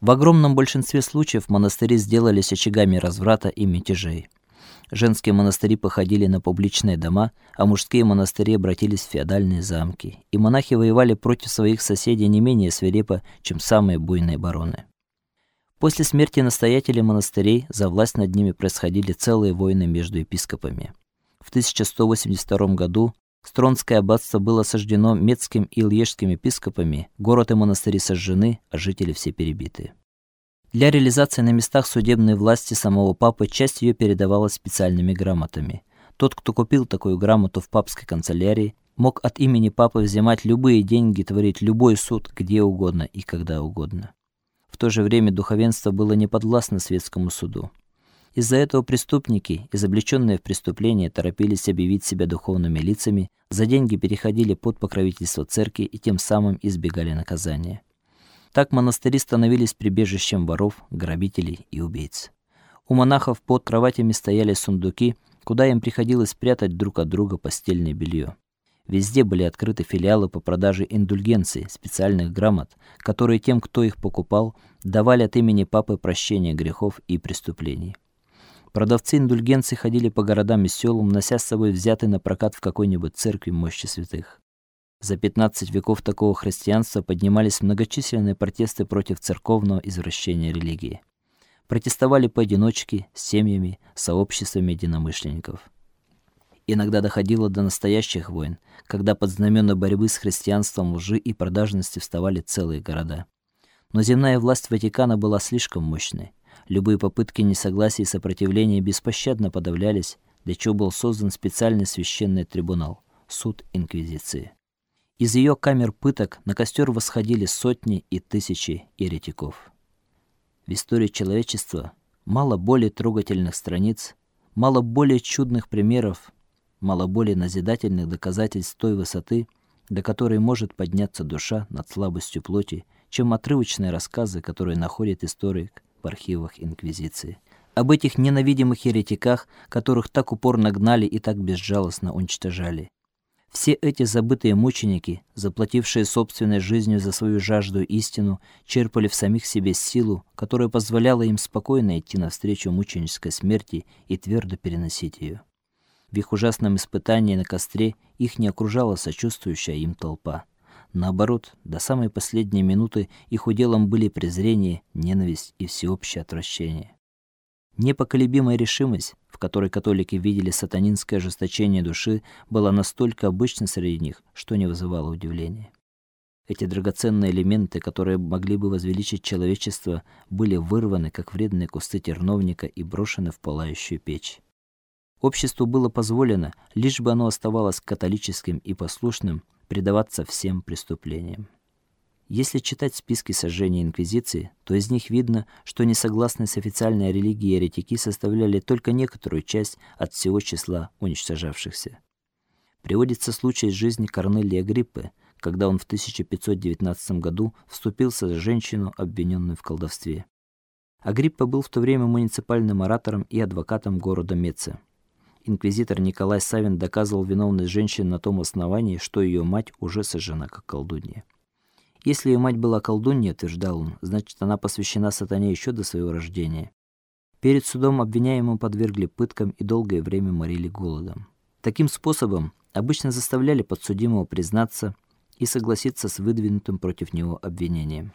В огромном большинстве случаев монастыри сделались очагами разврата и мятежей. Женские монастыри походили на публичные дома, а мужские монастыри обратились в феодальные замки, и монахи воевали против своих соседей не менее свирепо, чем самые буйные бароны. После смерти настоятелей монастырей за власть над ними происходили целые войны между епископами. В 1182 году Стронское аббатство было сожжено метским и льежским епископами, город и монастыри сожжены, а жители все перебиты. Для реализации на местах судебной власти самого папы часть ее передавалась специальными грамотами. Тот, кто купил такую грамоту в папской канцелярии, мог от имени папы взимать любые деньги, творить любой суд где угодно и когда угодно. В то же время духовенство было не подвластно светскому суду. Из-за этого преступники, изобличенные в преступлении, торопились объявить себя духовными лицами, за деньги переходили под покровительство церкви и тем самым избегали наказания. Так монастыри становились прибежищем воров, грабителей и убийц. У монахов под кроватями стояли сундуки, куда им приходилось прятать друг от друга постельное белье. Везде были открыты филиалы по продаже индульгенций, специальных грамот, которые тем, кто их покупал, давали от имени папы прощение грехов и преступлений. Продавцы индульгенций ходили по городам и селам, нося с собой взятый на прокат в какой-нибудь церкви мощи святых. За 15 веков такого христианства поднимались многочисленные протесты против церковного извращения религии. Протестовали поодиночке, семьями, сообществами единомышленников. Иногда доходило до настоящих войн, когда под знамена борьбы с христианством, лжи и продажности вставали целые города. Но земная власть Ватикана была слишком мощной. Любые попытки несогласия и сопротивления беспощадно подавлялись, для чего был создан специальный священный трибунал суд инквизиции. Из ее камер пыток на костер восходили сотни и тысячи еретиков. В истории человечества мало более трогательных страниц, мало более чудных примеров мало более назидательных доказательств той высоты, до которой может подняться душа над слабостью плоти, чем отрывочные рассказы, которые находит историк в архивах инквизиции. Об этих ненавидимых еретиках, которых так упорно гнали и так безжалостно уничтожали. Все эти забытые мученики, заплатившие собственной жизнью за свою жажду истину, черпали в самих себе силу, которая позволяла им спокойно идти навстречу мученической смерти и твердо переносить ее. В их ужасном испытании на костре их не окружала сочувствующая им толпа. Наоборот, до самой последней минуты их уделом были презрение, ненависть и всеобщее отвращение. Непоколебимая решимость, в которой католики видели сатанинское ожесточение души, была настолько обычна среди них, что не вызывало удивления. Эти драгоценные элементы, которые могли бы возвеличить человечество, были вырваны, как вредные кусты терновника, и брошены в пылающую печь. Обществу было позволено, лишь бы оно оставалось католическим и послушным, предаваться всем преступлениям. Если читать списки сожжений инквизиции, то из них видно, что несогласные с официальной религией еретики составляли только некоторую часть от всего числа уничтожавшихся. Приводится случай из жизни Корнелия Гриппы, когда он в 1519 году вступился за женщину, обвиненную в колдовстве. Агриппа был в то время муниципальным оратором и адвокатом города Меца инквизитор Николай Савин доказывал виновность женщины на том основании, что ее мать уже сожжена как колдунья. Если ее мать была колдуньей, утверждал он, значит, она посвящена сатане еще до своего рождения. Перед судом обвиняемого подвергли пыткам и долгое время морили голодом. Таким способом обычно заставляли подсудимого признаться и согласиться с выдвинутым против него обвинением.